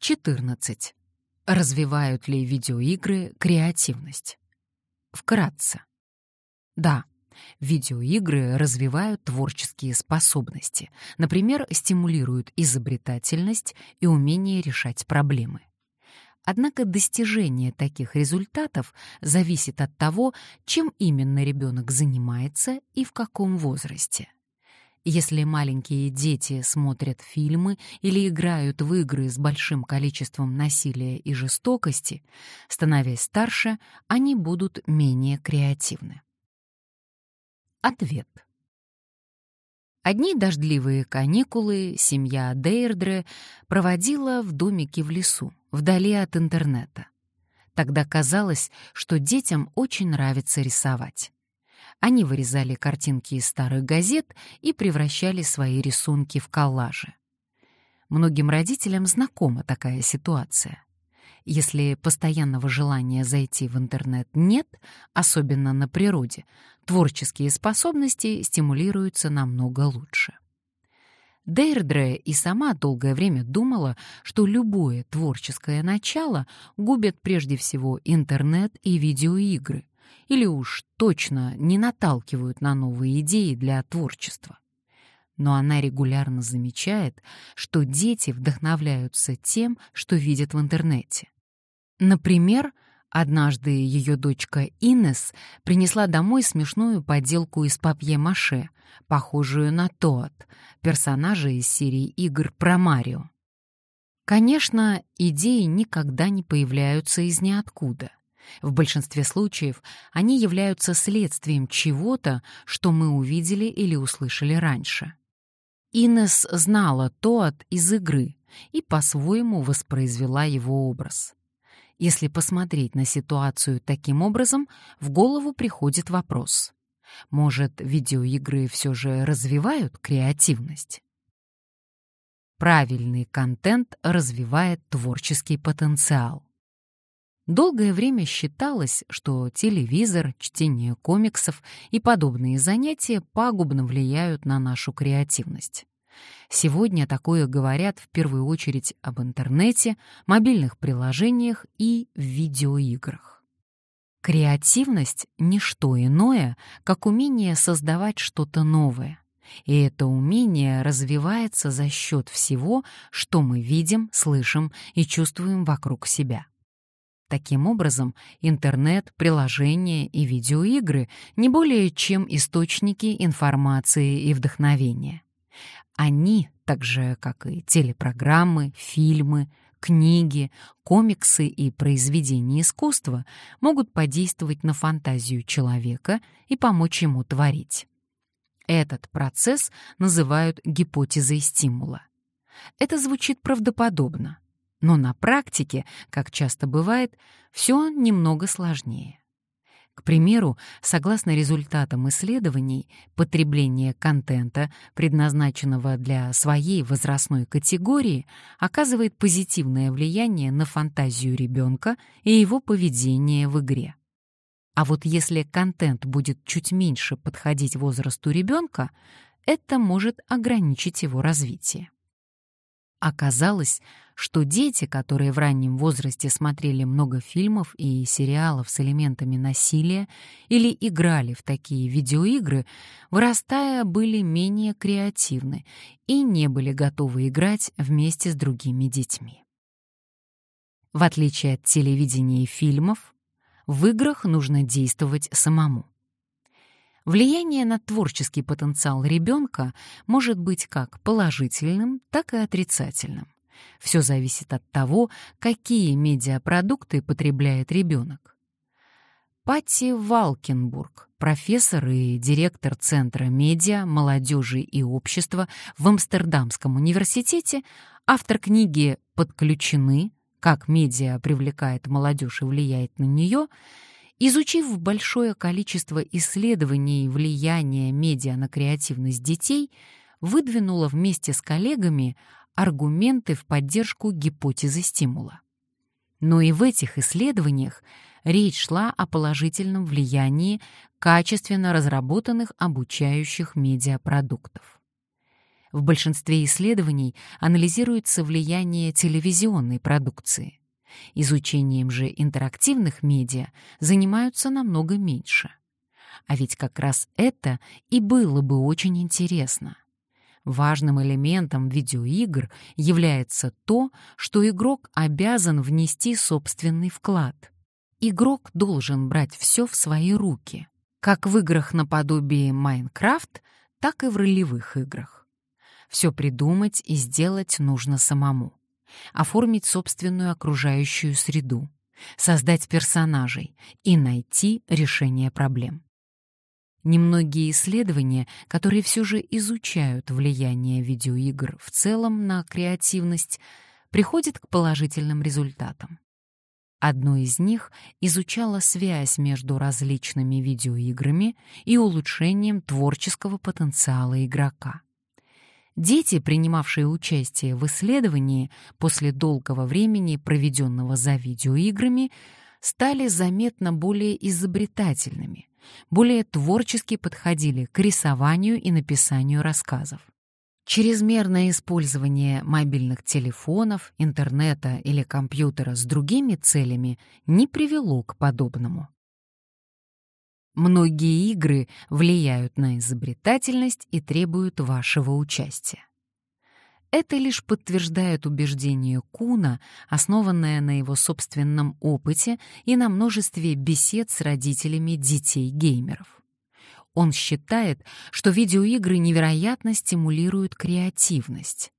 14. Развивают ли видеоигры креативность? Вкратце. Да, видеоигры развивают творческие способности, например, стимулируют изобретательность и умение решать проблемы. Однако достижение таких результатов зависит от того, чем именно ребенок занимается и в каком возрасте. Если маленькие дети смотрят фильмы или играют в игры с большим количеством насилия и жестокости, становясь старше, они будут менее креативны. Ответ. Одни дождливые каникулы семья Дейрдре проводила в домике в лесу, вдали от интернета. Тогда казалось, что детям очень нравится рисовать. Они вырезали картинки из старых газет и превращали свои рисунки в коллажи. Многим родителям знакома такая ситуация. Если постоянного желания зайти в интернет нет, особенно на природе, творческие способности стимулируются намного лучше. Дейрдре и сама долгое время думала, что любое творческое начало губят прежде всего интернет и видеоигры, или уж точно не наталкивают на новые идеи для творчества. Но она регулярно замечает, что дети вдохновляются тем, что видят в интернете. Например, однажды ее дочка Инес принесла домой смешную подделку из папье-маше, похожую на Тоад, персонажа из серии игр про Марио. Конечно, идеи никогда не появляются из ниоткуда. В большинстве случаев они являются следствием чего-то, что мы увидели или услышали раньше. Инес знала Тоат из игры и по-своему воспроизвела его образ. Если посмотреть на ситуацию таким образом, в голову приходит вопрос. Может, видеоигры все же развивают креативность? Правильный контент развивает творческий потенциал. Долгое время считалось, что телевизор, чтение комиксов и подобные занятия пагубно влияют на нашу креативность. Сегодня такое говорят в первую очередь об интернете, мобильных приложениях и видеоиграх. Креативность — не что иное, как умение создавать что-то новое. И это умение развивается за счет всего, что мы видим, слышим и чувствуем вокруг себя. Таким образом, интернет, приложения и видеоигры не более чем источники информации и вдохновения. Они, так же как и телепрограммы, фильмы, книги, комиксы и произведения искусства, могут подействовать на фантазию человека и помочь ему творить. Этот процесс называют гипотезой стимула. Это звучит правдоподобно, но на практике, как часто бывает, все немного сложнее. К примеру, согласно результатам исследований, потребление контента, предназначенного для своей возрастной категории, оказывает позитивное влияние на фантазию ребенка и его поведение в игре. А вот если контент будет чуть меньше подходить возрасту ребенка, это может ограничить его развитие. Оказалось, что дети, которые в раннем возрасте смотрели много фильмов и сериалов с элементами насилия или играли в такие видеоигры, вырастая, были менее креативны и не были готовы играть вместе с другими детьми. В отличие от телевидения и фильмов, в играх нужно действовать самому. Влияние на творческий потенциал ребенка может быть как положительным, так и отрицательным. Все зависит от того, какие медиапродукты потребляет ребенок. Патти Валкенбург, профессор и директор Центра медиа, молодежи и общества в Амстердамском университете, автор книги «Подключены. Как медиа привлекает молодежь и влияет на нее», Изучив большое количество исследований влияния медиа на креативность детей, выдвинула вместе с коллегами аргументы в поддержку гипотезы стимула. Но и в этих исследованиях речь шла о положительном влиянии качественно разработанных обучающих медиапродуктов. В большинстве исследований анализируется влияние телевизионной продукции. Изучением же интерактивных медиа занимаются намного меньше. А ведь как раз это и было бы очень интересно. Важным элементом видеоигр является то, что игрок обязан внести собственный вклад. Игрок должен брать все в свои руки, как в играх наподобие Майнкрафт, так и в ролевых играх. Все придумать и сделать нужно самому. Оформить собственную окружающую среду, создать персонажей и найти решение проблем. Немногие исследования, которые все же изучают влияние видеоигр в целом на креативность, приходят к положительным результатам. Одно из них изучало связь между различными видеоиграми и улучшением творческого потенциала игрока. Дети, принимавшие участие в исследовании после долгого времени, проведенного за видеоиграми, стали заметно более изобретательными, более творчески подходили к рисованию и написанию рассказов. Чрезмерное использование мобильных телефонов, интернета или компьютера с другими целями не привело к подобному. Многие игры влияют на изобретательность и требуют вашего участия. Это лишь подтверждает убеждение Куна, основанное на его собственном опыте и на множестве бесед с родителями детей-геймеров. Он считает, что видеоигры невероятно стимулируют креативность.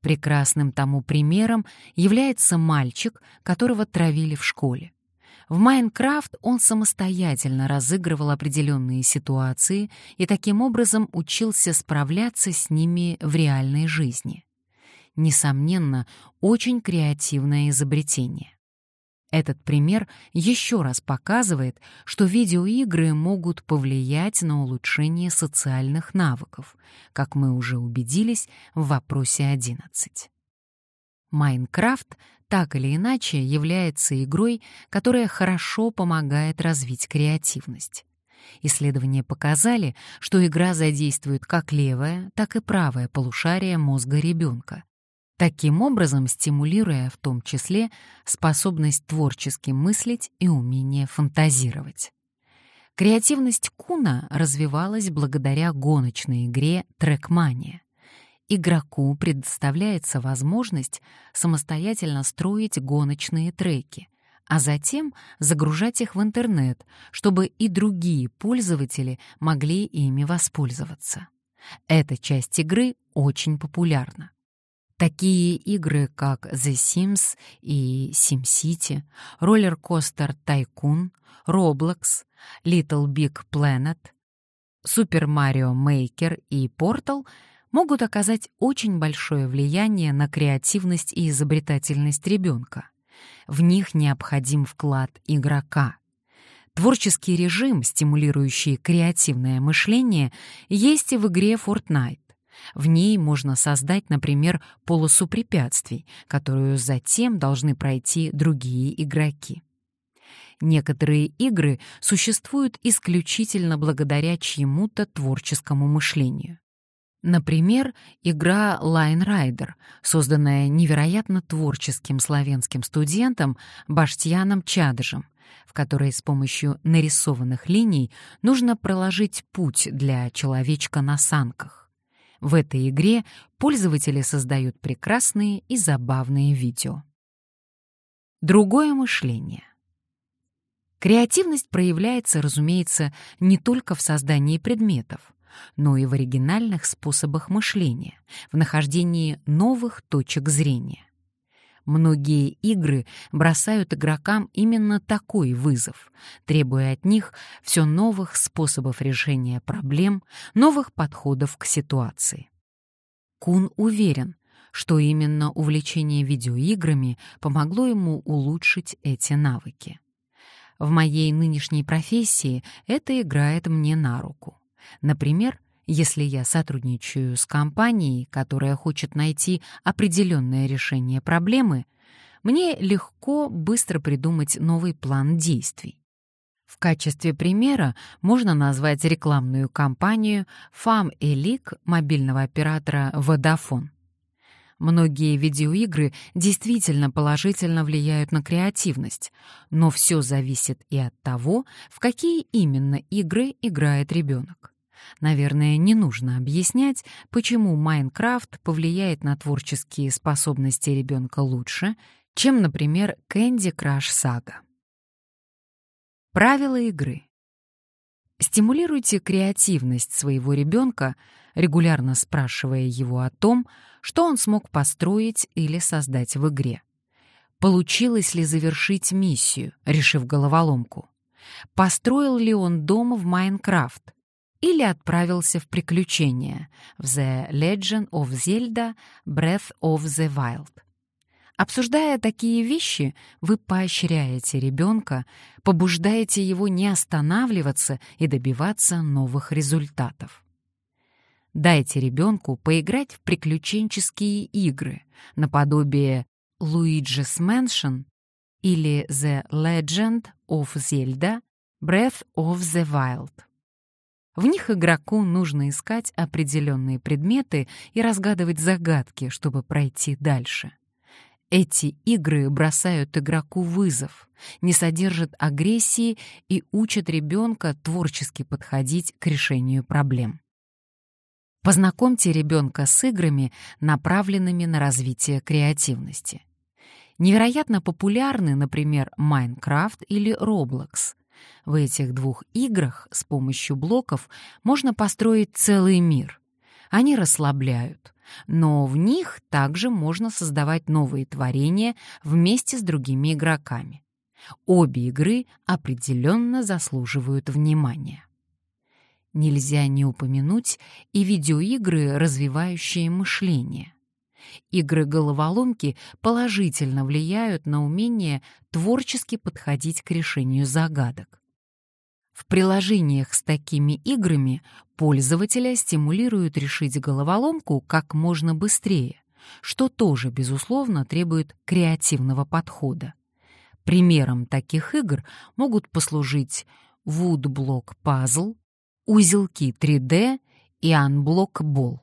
Прекрасным тому примером является мальчик, которого травили в школе. В Майнкрафт он самостоятельно разыгрывал определенные ситуации и таким образом учился справляться с ними в реальной жизни. Несомненно, очень креативное изобретение. Этот пример еще раз показывает, что видеоигры могут повлиять на улучшение социальных навыков, как мы уже убедились в вопросе 11. Майнкрафт так или иначе является игрой, которая хорошо помогает развить креативность. Исследования показали, что игра задействует как левое, так и правое полушарие мозга ребенка, таким образом стимулируя в том числе способность творчески мыслить и умение фантазировать. Креативность Куна развивалась благодаря гоночной игре «Трекмания». Игроку предоставляется возможность самостоятельно строить гоночные треки, а затем загружать их в интернет, чтобы и другие пользователи могли ими воспользоваться. Эта часть игры очень популярна. Такие игры, как The Sims и SimCity, Roller Coaster Tycoon, Roblox, Little Big Planet, Super Mario Maker и Portal могут оказать очень большое влияние на креативность и изобретательность ребенка. В них необходим вклад игрока. Творческий режим, стимулирующий креативное мышление, есть и в игре Fortnite. В ней можно создать, например, полосу препятствий, которую затем должны пройти другие игроки. Некоторые игры существуют исключительно благодаря чьему-то творческому мышлению. Например, игра Line Rider, созданная невероятно творческим славянским студентом Баштьяном Чадыжем, в которой с помощью нарисованных линий нужно проложить путь для человечка на санках. В этой игре пользователи создают прекрасные и забавные видео. Другое мышление. Креативность проявляется, разумеется, не только в создании предметов, но и в оригинальных способах мышления, в нахождении новых точек зрения. Многие игры бросают игрокам именно такой вызов, требуя от них все новых способов решения проблем, новых подходов к ситуации. Кун уверен, что именно увлечение видеоиграми помогло ему улучшить эти навыки. В моей нынешней профессии это играет мне на руку. Например, если я сотрудничаю с компанией, которая хочет найти определенное решение проблемы, мне легко быстро придумать новый план действий. В качестве примера можно назвать рекламную кампанию «Фам Элик» мобильного оператора Vodafone. Многие видеоигры действительно положительно влияют на креативность, но все зависит и от того, в какие именно игры играет ребенок. Наверное, не нужно объяснять, почему Майнкрафт повлияет на творческие способности ребенка лучше, чем, например, Candy Crush Saga. Правила игры. Стимулируйте креативность своего ребенка, регулярно спрашивая его о том, что он смог построить или создать в игре. Получилось ли завершить миссию, решив головоломку? Построил ли он дом в Майнкрафт? Или отправился в приключения в The Legend of Zelda Breath of the Wild? Обсуждая такие вещи, вы поощряете ребенка, побуждаете его не останавливаться и добиваться новых результатов. Дайте ребенку поиграть в приключенческие игры, наподобие Luigi's Mansion или The Legend of Zelda Breath of the Wild. В них игроку нужно искать определенные предметы и разгадывать загадки, чтобы пройти дальше. Эти игры бросают игроку вызов, не содержат агрессии и учат ребенка творчески подходить к решению проблем. Познакомьте ребенка с играми, направленными на развитие креативности. Невероятно популярны, например, Майнкрафт или Roblox. В этих двух играх с помощью блоков можно построить целый мир. Они расслабляют, но в них также можно создавать новые творения вместе с другими игроками. Обе игры определенно заслуживают внимания. Нельзя не упомянуть и видеоигры, развивающие мышление. Игры-головоломки положительно влияют на умение творчески подходить к решению загадок. В приложениях с такими играми пользователя стимулируют решить головоломку как можно быстрее, что тоже, безусловно, требует креативного подхода. Примером таких игр могут послужить Woodblock Puzzle, Узелки 3D и Unblock Ball.